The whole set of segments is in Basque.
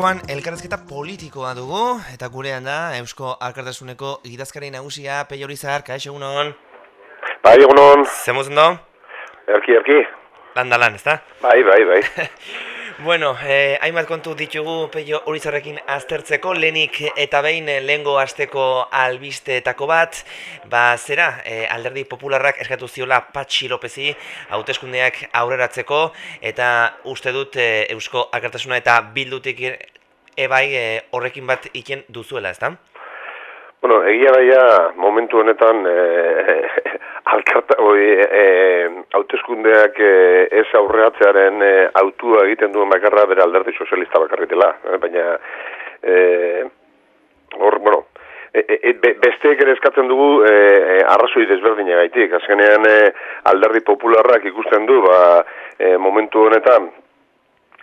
elkarrezketa politikoa dugu, eta gurean da, Eusko Alkartasuneko idazkari nagusia, Peio Lizar, kaixo egunon? Bai, egunon. Zemuz do? Erki, erki. Lan da lan, ezta? Bai, bai, bai. bueno, eh, hainbat kontu ditugu Peio Urizarrekin aztertzeko, lenik eta behin eh, lehengo asteko albisteetako bat, ba zera, eh, alderdi popularrak eskatu ziola Patxi Lopezi hauteskundeak aurreratzeko, eta uste dut eh, Eusko Alkartasuna eta bildutik ebai eh, horrekin bat iken duzuela, ezta? Bueno, egia daia momentu honetan e, alkarta, oi, e, hauteskundeak e, ez aurreatzearen e, autua egiten duen bakarra bere alderdi sozialista bakarritela. E, baina, e, hor, bueno, e, e, besteek ere eskatzen dugu e, arrazoi desberdina gaitik. Azkenean e, alderdi popularrak ikusten du, ba, e, momentu honetan,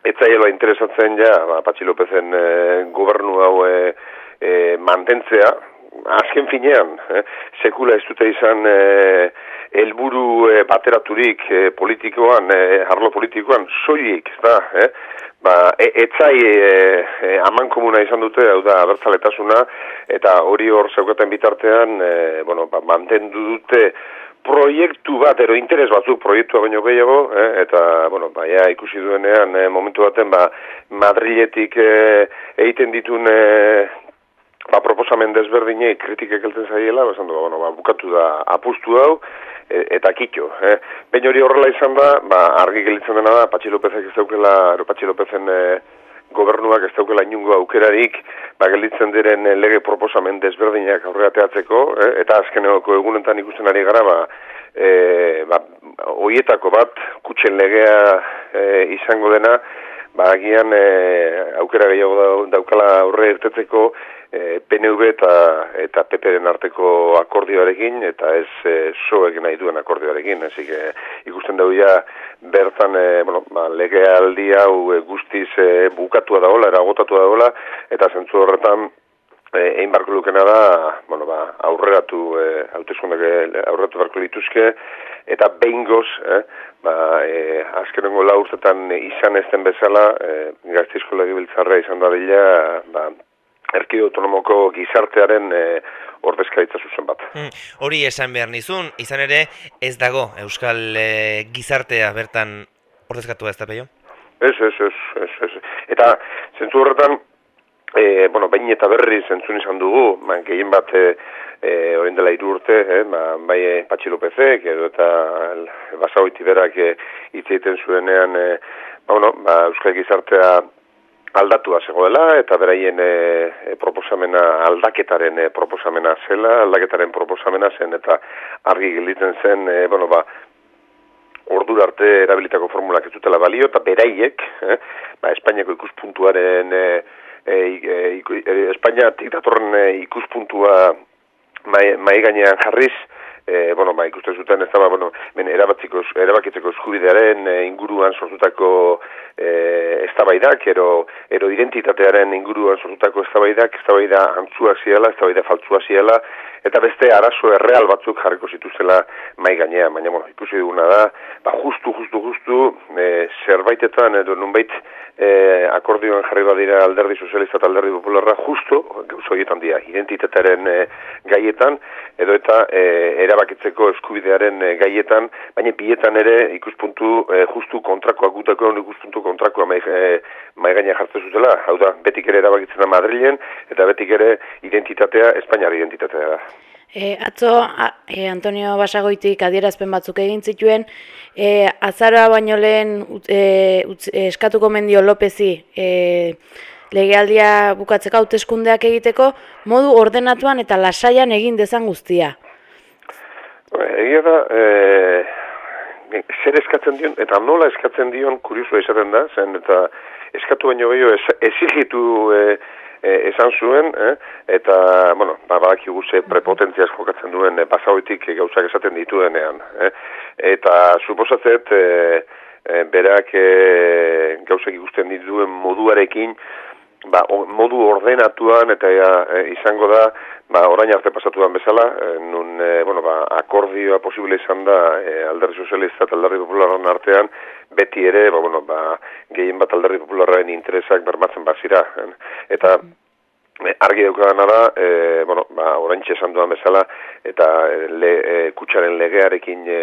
etzaiela interesatzen ja, ba, Patxi Lopezen e, gobernu hau e, e, mantentzea, azken finean, eh, sekula ez dute izan eh, helburu eh, bateraturik eh, politikoan, eh, arlo politikoan, soilik, ez da, eh? ba, e, etzai eh, eh, aman komuna izan dute, hau da, abertzaletasuna, eta hori hor zeukaten bitartean, eh, bueno, ba, mantendu dute proiektu bat, ero interes batzuk proiektua baino gehiago, eh, eta, bueno, ba, ja, ikusi duenean, eh, momentu baten, ba, Madriletik eh, egiten ditun eh, ba, proposamen desberdinei kritikek elten zaiela, ba, du, bueno, ba, bukatu da apustu hau, e, eta kitxo. Eh? Behin hori horrela izan da, ba, argi gelitzen dena da, Patxi Lopezek ez daukela, Patxi Lopezen e, gobernuak ez daukela inungo aukerarik, ba, gelditzen diren e, lege proposamen desberdinak aurrera teatzeko, eh? eta azkeneko egunetan ikusten ari gara, ba, e, ba, oietako bat, kutsen legea e, izango dena, ba, agian e, aukera gehiago daukala aurre irtetzeko, e, PNV eta eta PPren arteko akordioarekin eta ez e, soek nahi duen akordioarekin, hasi que ikusten dugu ja bertan e, bueno, ba, legealdi hau e, guztiz e, bukatua dagoela, eragotatua dagoela eta zentzu horretan e, egin barko lukena da, bueno, ba, aurreratu, e, hautezkundak aurreratu barko lituzke, eta behin goz, eh, ba, e, azkenengo laurtetan izan ezten bezala, e, gaztizko legibiltzarra izan da dila, ba, erkide autonomoko gizartearen e, ordezkaritza zuzen bat. Hmm, hori esan behar nizun, izan ere ez dago Euskal e, gizartea bertan ordezkatu ez da peio? Ez, ez, ez, ez, ez. Eta zentzu horretan, e, bueno, bain eta berri zentzun izan dugu, man, gehien bat e, e, dela iru urte, eh, ba, bai e, Patxi Lopezek, edo eta basagoiti berak e, itzeiten zuenean, e, ba, bueno, ba, Euskal gizartea aldatua zegoela eta beraien e, proposamena aldaketaren e, proposamena zela, aldaketaren proposamena zen eta argi gelditzen zen, e, bueno, ba, ordu arte erabilitako formulak ez dutela balio eta beraiek, eh, ba, Espainiako ikuspuntuaren e, e, e, Espainiatik datorren e, ikuspuntua mai, mai gainean jarriz, e, bueno, ba, ikusten zuten ez da, ba, bueno, men, erabatziko, erabakitzeko eskubidearen e, inguruan sortutako e, eztabaidak, ero, ero identitatearen inguruan sortutako eztabaidak, eztabaida antzuak ziela, eztabaida faltzua ziela, eta beste arazo erreal batzuk jarriko zituztela mai gainean, baina, bueno, ikusi duguna da, ba, justu, justu, justu, e, zerbaitetan, edo nunbait, e, akordioan jarri badira alderdi sozialista eta alderdi popularra justu, gauzo horietan dira, identitatearen e, gaietan, edo eta e, erabakitzeko eskubidearen e, gaietan, baina bietan ere ikuspuntu e, justu kontrakoa gutako ikuspuntu kontrakoa mai, e, mai jartzen zutela, hau da, betik ere erabakitzen da Madrilen, eta betik ere identitatea, Espainiar identitatea da. E, atzo, a, e, Antonio Basagoitik adierazpen batzuk egin zituen, e, azaroa baino lehen e, eskatuko mendio Lopezi e, legealdia bukatzeko hauteskundeak egiteko, modu ordenatuan eta lasaian egin dezan guztia. Egia da, e, zer eskatzen dion, eta nola eskatzen dion, kuriosu esaten da, zen, eta eskatu baino gehiago, ezigitu... E, e, esan zuen, eh? eta, bueno, ba, badaki guze prepotentziaz jokatzen duen e, pasaoitik e, gauzak esaten dituenean. Eh? Eta, suposatzet, e, e, berak e, gauzak ikusten dituen moduarekin, ba, modu ordenatuan eta e, izango da ba, orain arte pasatu bezala, e, nun e, bueno, ba, akordioa posible izan da e, alderri sozialista eta alderri popularren artean, beti ere, ba, bueno, ba, gehien bat alderri popularren interesak bermatzen bazira. Eta e, argi daukadana da, e, bueno, ba, orain esan duan bezala, eta le, e, kutsaren legearekin e,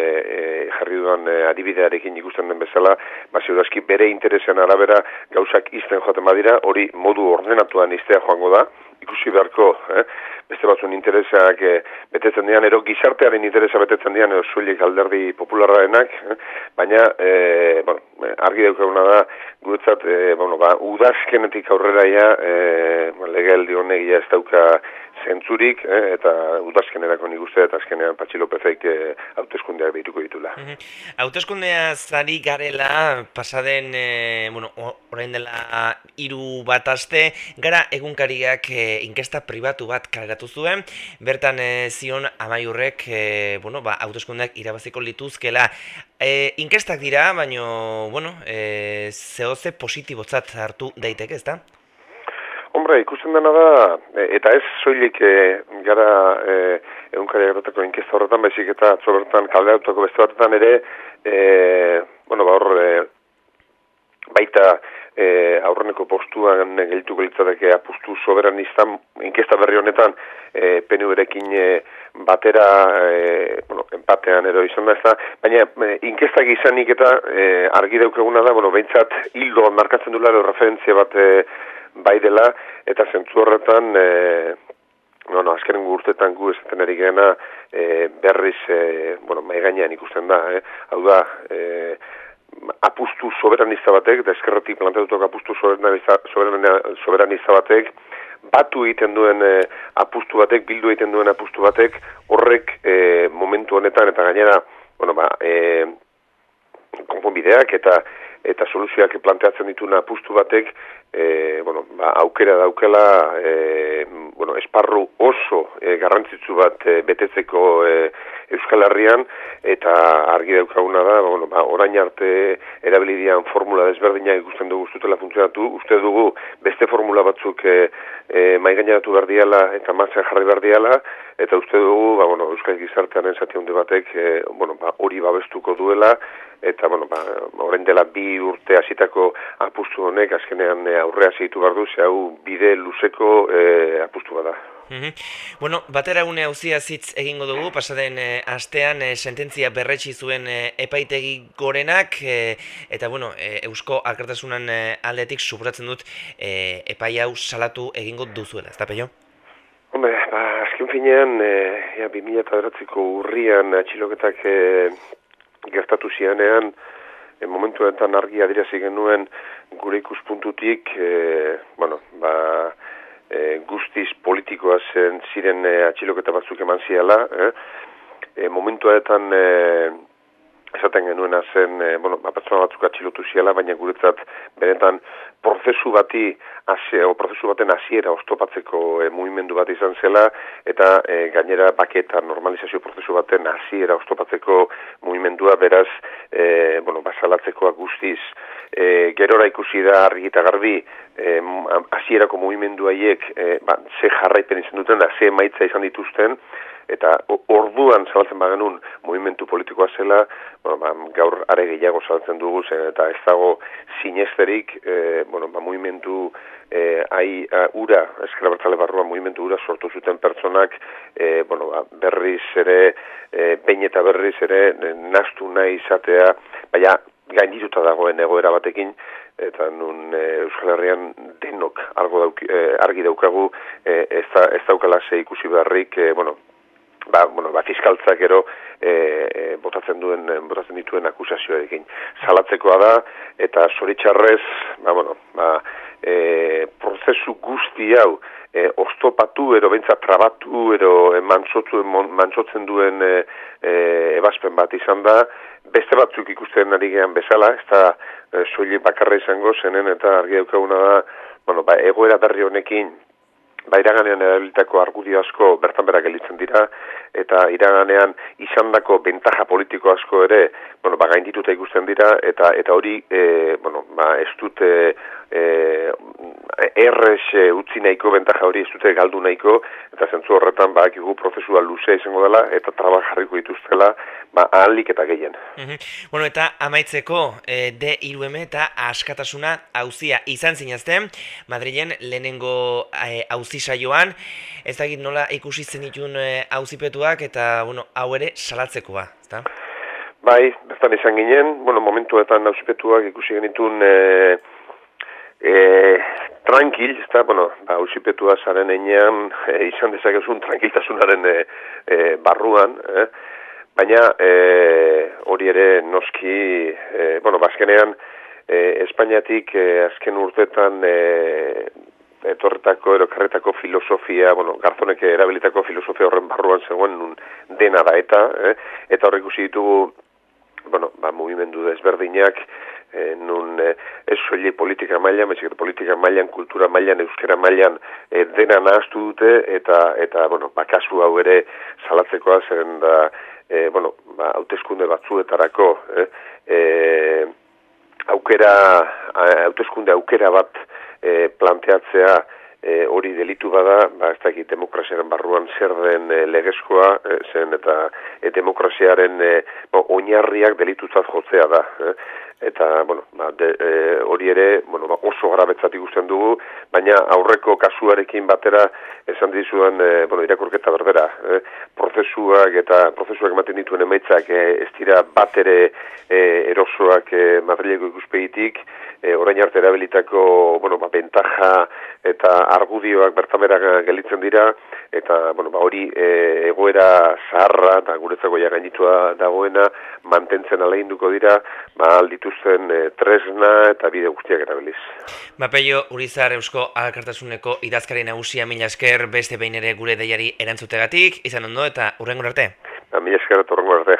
jarri duan e, adibidearekin ikusten den bezala, ba, ziudazki bere interesan arabera gauzak izten joaten badira, hori modu ordenatuan iztea joango da, ikusi beharko, eh? beste batzun interesak eh, betetzen dian, ero gizartearen interesa betetzen dian, ero zuilik alderdi popularraenak, eh? baina, eh, bueno, argi daukaguna da, guretzat, eh, bueno, ba, udazkenetik aurrera ja, eh, legeldi honek ja ez dauka zentzurik, eh, eta udazkenerako nik uste, eta azkenean Patxi Lopezek eh, hauteskundeak behituko ditula. Hauteskundea zari garela, pasaden, eh, bueno, orain dela hiru bat aste, gara egunkariak eh, inkesta pribatu bat kaleratu zuen, bertan eh, zion amaiurrek, eh, bueno, ba, hauteskundeak irabaziko lituzkela, E, inkestak dira, baino, bueno, e, zehoze positibotzat hartu daiteke, ezta? Hombre, ikusten dena da, e, eta ez soilik e, gara e, egunkari agatako inkesta horretan, baizik eta atzo bertan kaldeatutako beste batetan ere, e, bueno, ba hor, e, baita e, aurreneko postuan gelituko litzateke apustu soberanistan inkesta berri honetan e, PNV-rekin e, batera e, bueno, empatean edo izan da ez da, baina e, inkestak izanik eta e, argi daukaguna da, bueno, behintzat hildo markatzen dula referentzia bat e, bai dela, eta zentzu horretan, e, bueno, azkaren urtetan gu esaten ari gena, e, berriz, e, bueno, mai gainean ikusten da, eh? hau da, e, apustu soberanista batek, da eskerretik planteatutok apustu soberanista, soberanista batek, batu egiten duen e, apustu batek, bildu egiten duen apustu batek, horrek e, momentu honetan, eta gainera, bueno, ba, e, konponbideak eta eta soluzioak planteatzen dituna apustu batek e, bueno, ba, aukera daukela e, bueno, esparru oso e, garrantzitsu bat e, betetzeko e, Euskal Herrian eta argi daukaguna da ba, bueno, ba, orain arte erabilidian formula desberdina ikusten dugu zutela funtzionatu. Uste dugu beste formula batzuk e, e, maigainatu behar diala eta matzen jarri behar diala eta uste dugu ba, bueno, Euskal Gizartearen zati hunde batek e, bueno, ba, hori babestuko duela eta bueno, ba, orain dela bi urte hasitako apustu honek azkenean e, aurrea zeitu behar du, hau bide luzeko e, apustu bada. Mm Bueno, batera une hauzia zitz egingo dugu, pasaden e, astean e, sententzia berretsi zuen e, epaitegi gorenak, e, eta bueno, e, eusko akartasunan e, aldetik subratzen dut e, epai hau salatu egingo duzuela, ez da peio? Hombre, ba, azken finean, e, ja, 2008ko urrian atxiloketak e, gertatu zianean, e, momentu enten argi adirazi genuen gure ikuspuntutik, e, bueno, ba, e, guztiz politikoa zen ziren e, atxiloketa batzuk eman ziala, eh? e, momentu enten e, esaten genuena zen, e, bueno, batzuk atxilotu ziala, baina guretzat benetan prozesu bati o prozesu baten hasiera ostopatzeko e, mugimendu bat izan zela eta e, gainera paketa normalizazio prozesu baten hasiera ostopatzeko mugimendua beraz e, bueno, basalatzekoa guztiz e, gerora ikusi da argi eta garbi hasierako mugimendu haiek e, ba, ze jarraipen izan duten da ze emaitza izan dituzten eta orduan zabaltzen bagenun movimentu politikoa zela, bueno, ba, gaur are gehiago zabaltzen dugu zen, eta ez dago sinesterik, e, bueno, ba, movimentu e, ai, a, ura, eskera barruan movimentu ura sortu zuten pertsonak, e, bueno, ba, berriz ere, e, pein eta berriz ere, e, nastu nahi izatea, baina gaindituta dagoen egoera batekin, eta nun e, Euskal Herrian denok argo dauki, e, argi daukagu e, ez, da, ez daukala ze ikusi beharrik, e, bueno, ba, bueno, ba, fiskaltzak ero e, e, botatzen duen botatzen dituen akusazioarekin. Salatzekoa da eta soritxarrez ba, bueno, ba, e, prozesu guzti hau e, ostopatu ero bentsa trabatu ero e, mantzotzen duen e, e, ebazpen bat izan da. Beste batzuk ikusten ari gehan bezala ez da e, soili bakarra izango zenen eta argi daukaguna da bueno, ba, egoera berri honekin ba, iraganean argudio asko bertan berak gelitzen dira, eta iraganean izandako bentaja politiko asko ere, bueno, ba, gaindituta ikusten dira, eta eta hori, e, bueno, ba, ez dute e, errez e, utzi nahiko bentaja hori ez dute galdu nahiko eta zentzu horretan ba prozesua luzea izango dela eta traba jarriko dituztela ba ahalik eta gehien. Mm Bueno, eta amaitzeko e, D irueme eta askatasuna auzia izan zinazten Madrilen lehenengo e, auzi saioan ez dakit nola ikusi zenitun e, auzipetuak eta bueno, hau ere salatzekoa, ezta? Bai, bertan izan ginen, bueno, momentuetan auzipetuak ikusi genitun e, e, tranquil, ez da, bueno, ba, usipetua zaren einean, e, izan dezakezun tranquiltasunaren e, e, barruan, eh? baina e, hori ere noski, e, bueno, bazkenean, e, Espainiatik e, azken urtetan e, etorretako, erokarretako filosofia, bueno, garzonek erabilitako filosofia horren barruan zegoen dena da eta, eh? eta horrek usi ditugu, bueno, ba, mugimendu desberdinak, e, nun e, ez soile politika mailan, bezik politika mailan, kultura mailan, euskera mailan e, dena nahaztu dute eta eta bueno, bakasu hau ere salatzekoa zen da e, bueno, ba, hauteskunde batzuetarako e, e, aukera hauteskunde aukera bat e, planteatzea e, hori delitu bada, ba, ez dakit demokraziaren barruan zer den e, legezkoa, e, zen eta e, demokraziaren e, oinarriak delitutzat jotzea da. E, eta, bueno, ba, de, e, hori ere, bueno, ba, oso garabetzat ikusten dugu, baina aurreko kasuarekin batera esan dizuan, e, bueno, irakurketa berbera, e, prozesuak eta prozesuak ematen dituen emaitzak e, ez dira bat ere e, erosoak e, Madrileko ikuspegitik, e, orain arte erabilitako bueno, ba, bentaja eta argudioak bertamera gelitzen dira, eta bueno, ba, hori e, egoera zaharra eta guretzako ja gainitua dagoena mantentzen aleinduko dira, ba, aldituzten e, tresna eta bide guztiak erabiliz. Ba, peio, Urizar Eusko Alkartasuneko idazkari nagusia mila esker beste behin ere gure deiari erantzutegatik, izan ondo eta urrengo arte. Ba, mila esker eta urrengo arte.